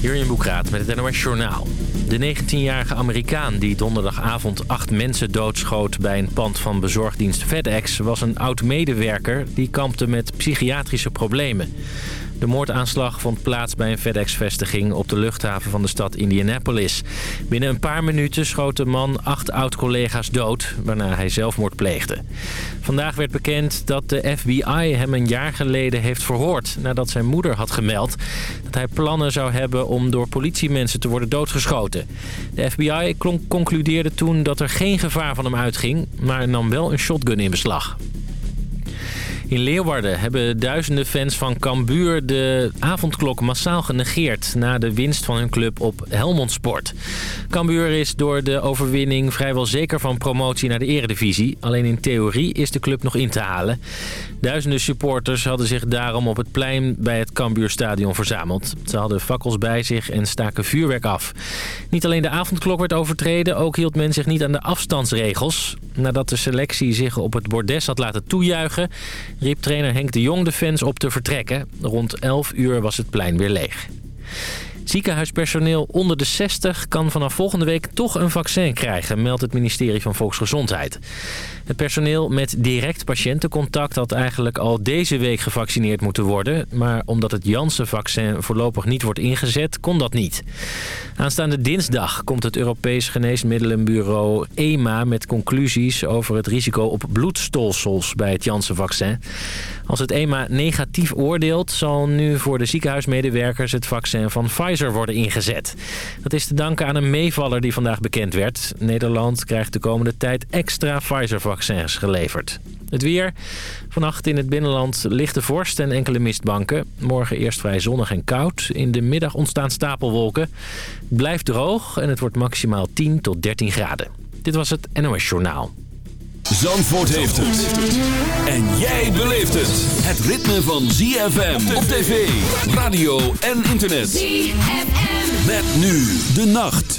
Hier in Boekraat met het NOS Journaal. De 19-jarige Amerikaan die donderdagavond acht mensen doodschoot... bij een pand van bezorgdienst FedEx... was een oud-medewerker die kampte met psychiatrische problemen. De moordaanslag vond plaats bij een FedEx-vestiging op de luchthaven van de stad Indianapolis. Binnen een paar minuten schoot de man acht oud-collega's dood, waarna hij zelfmoord pleegde. Vandaag werd bekend dat de FBI hem een jaar geleden heeft verhoord... nadat zijn moeder had gemeld dat hij plannen zou hebben om door politiemensen te worden doodgeschoten. De FBI concludeerde toen dat er geen gevaar van hem uitging, maar nam wel een shotgun in beslag. In Leeuwarden hebben duizenden fans van Cambuur de avondklok massaal genegeerd... na de winst van hun club op Helmond Sport. Cambuur is door de overwinning vrijwel zeker van promotie naar de eredivisie. Alleen in theorie is de club nog in te halen. Duizenden supporters hadden zich daarom op het plein bij het Cambuurstadion verzameld. Ze hadden fakkels bij zich en staken vuurwerk af. Niet alleen de avondklok werd overtreden, ook hield men zich niet aan de afstandsregels. Nadat de selectie zich op het bordes had laten toejuichen riep trainer Henk de Jong de fans op te vertrekken. Rond 11 uur was het plein weer leeg. Ziekenhuispersoneel onder de 60 kan vanaf volgende week toch een vaccin krijgen, meldt het ministerie van Volksgezondheid. Het personeel met direct patiëntencontact had eigenlijk al deze week gevaccineerd moeten worden. Maar omdat het Janssen-vaccin voorlopig niet wordt ingezet, kon dat niet. Aanstaande dinsdag komt het Europees Geneesmiddelenbureau EMA met conclusies over het risico op bloedstolsels bij het Janssen-vaccin. Als het EMA negatief oordeelt, zal nu voor de ziekenhuismedewerkers het vaccin van Pfizer worden ingezet. Dat is te danken aan een meevaller die vandaag bekend werd. Nederland krijgt de komende tijd extra Pfizer-vaccins vaccins geleverd. Het weer. Vannacht in het binnenland lichte vorst en enkele mistbanken. Morgen eerst vrij zonnig en koud. In de middag ontstaan stapelwolken. Het blijft droog en het wordt maximaal 10 tot 13 graden. Dit was het NOS Journaal. Zandvoort heeft het. En jij beleeft het. Het ritme van ZFM op tv, radio en internet. ZFM. Met nu de nacht.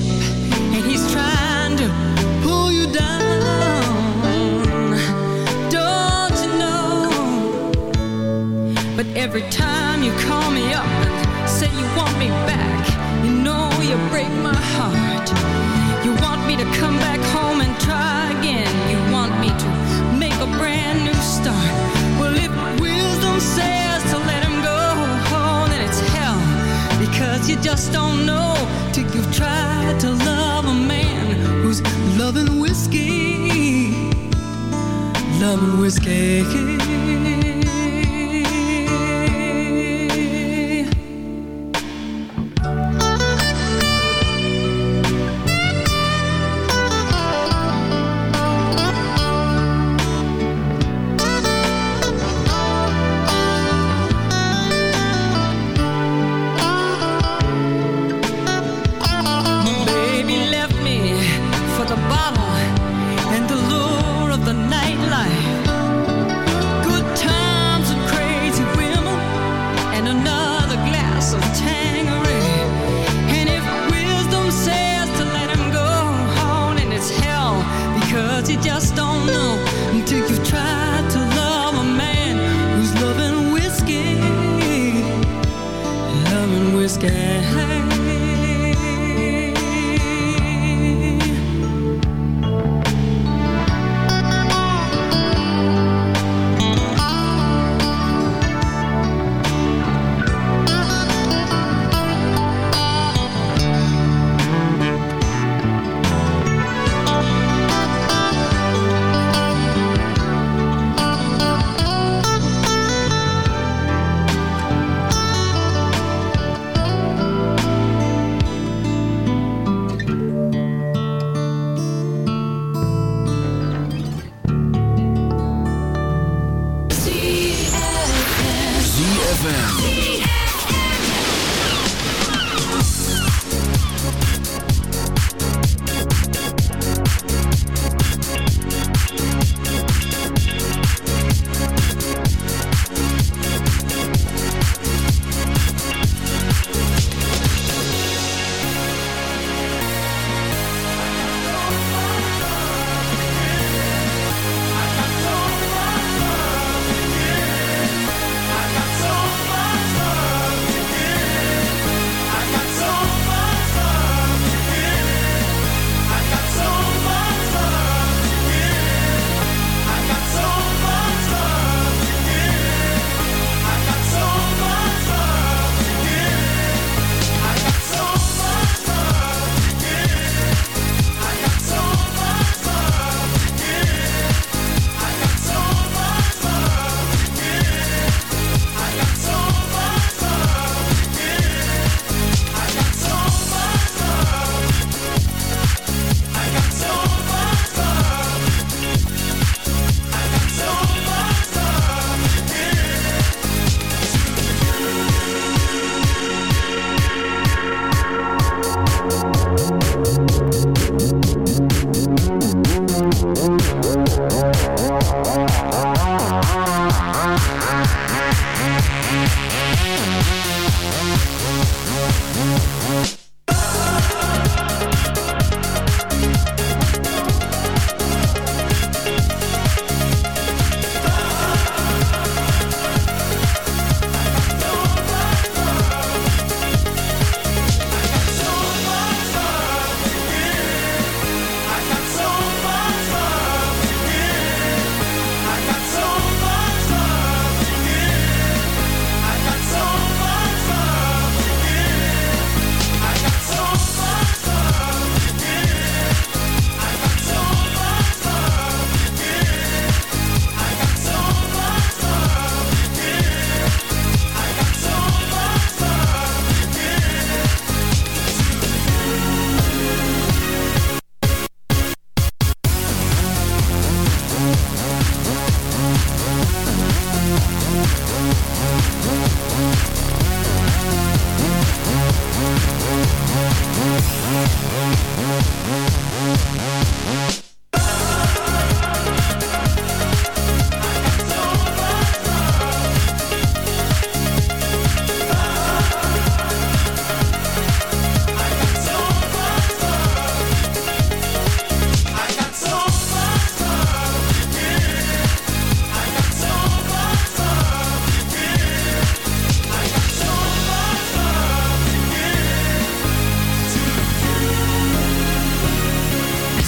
Ship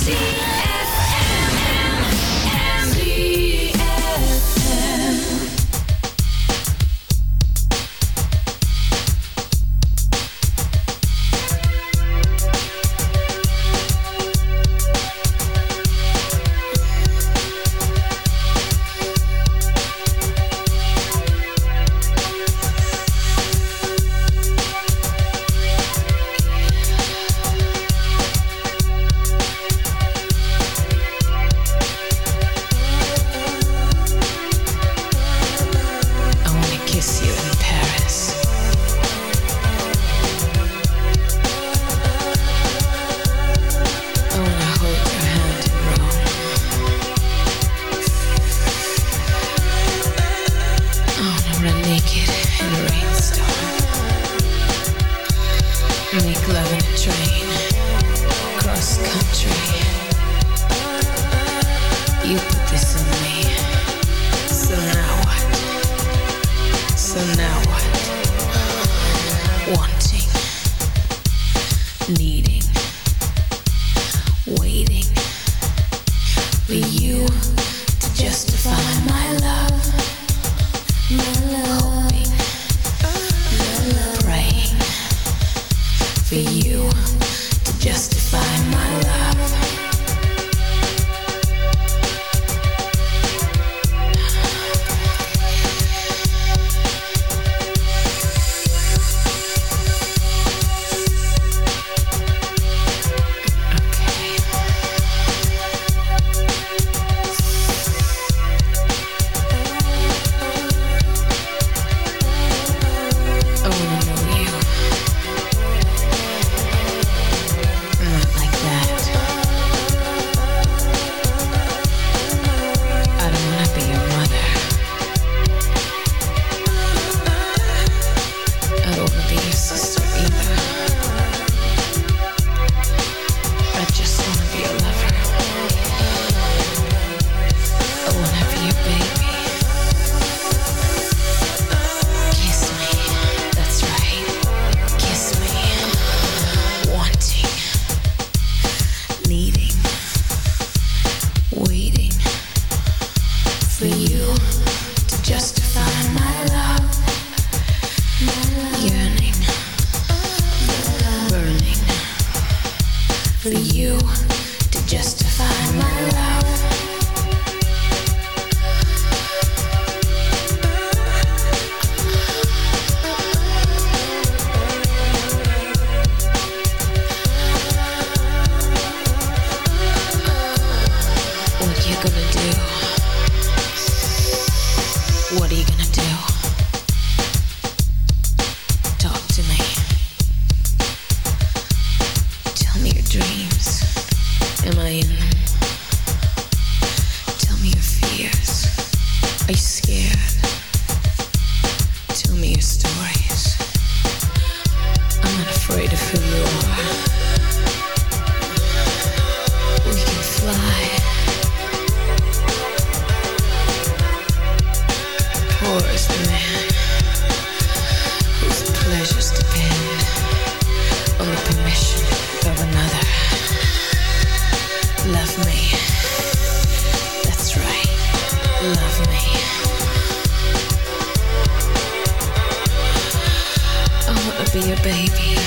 see Love me. That's right. Love me. I want to be your baby.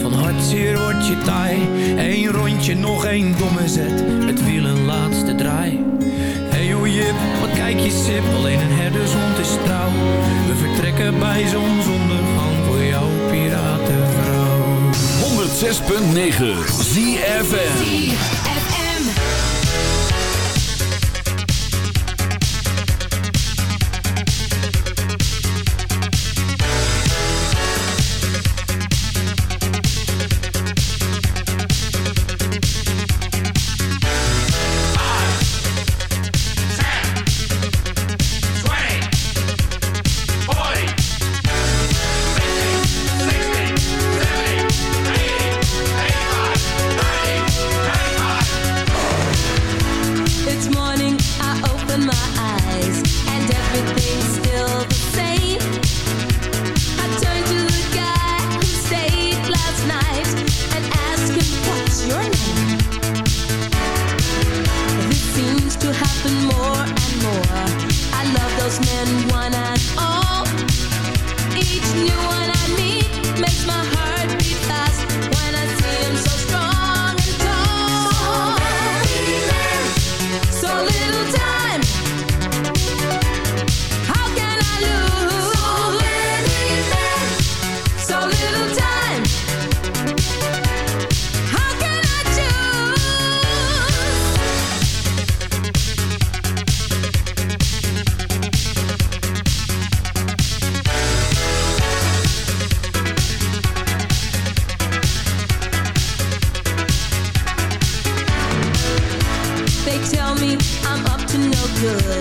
Van Van hartzeer word je taai. Eén rondje, nog één domme zet. Het wiel een laatste draai. Hey o jip, wat kijk je sip. Alleen een herdershond is trouw. We vertrekken bij zonsondergang voor jouw piratenvrouw. 106.9 ZFN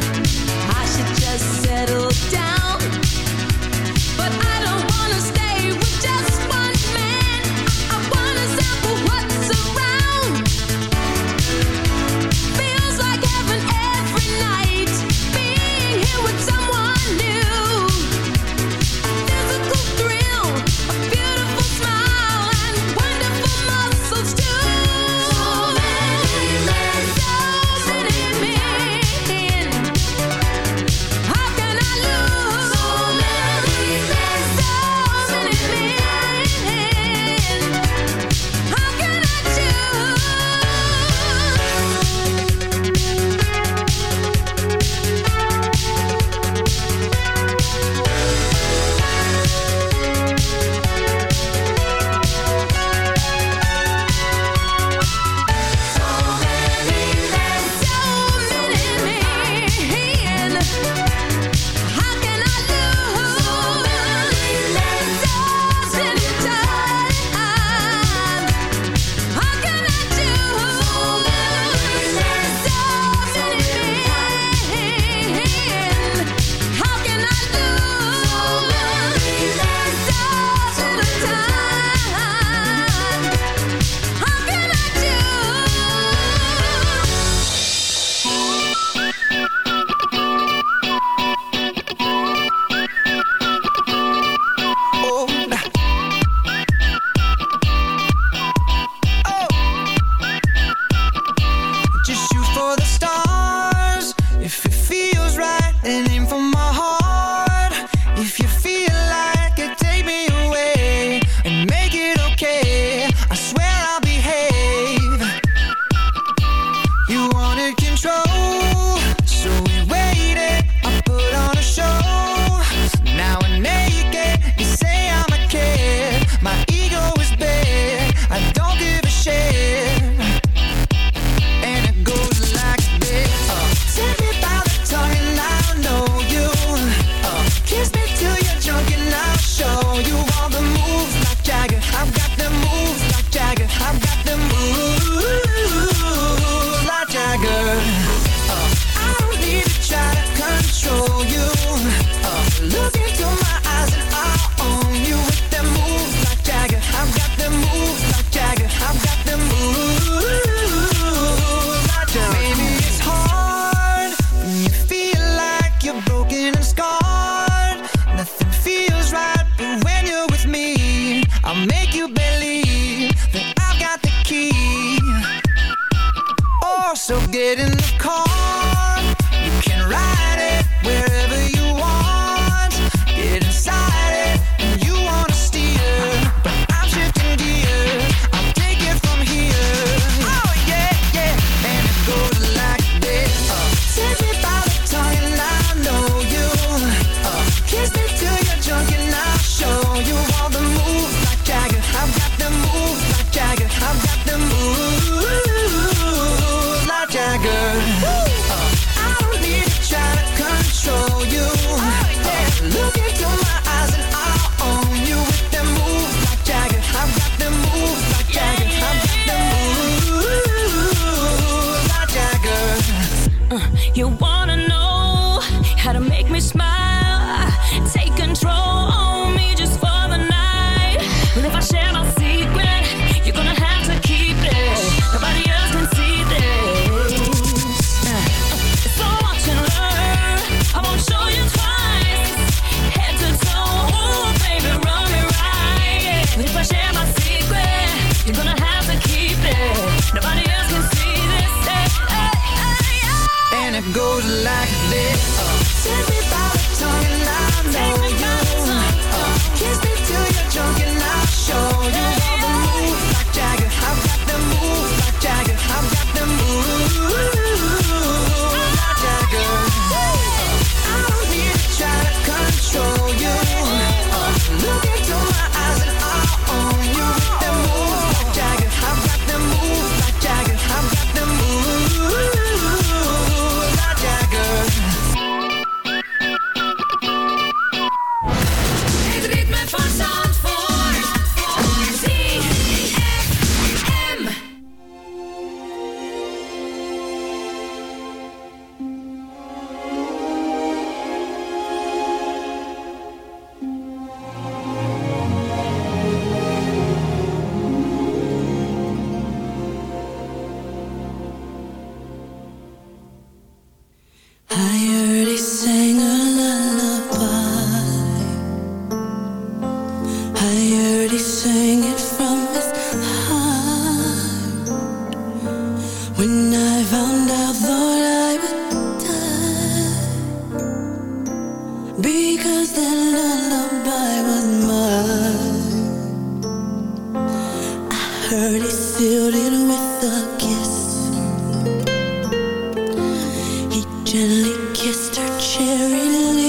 I should just settle down. hurt, he sealed it with a kiss. He gently kissed her cherry lips.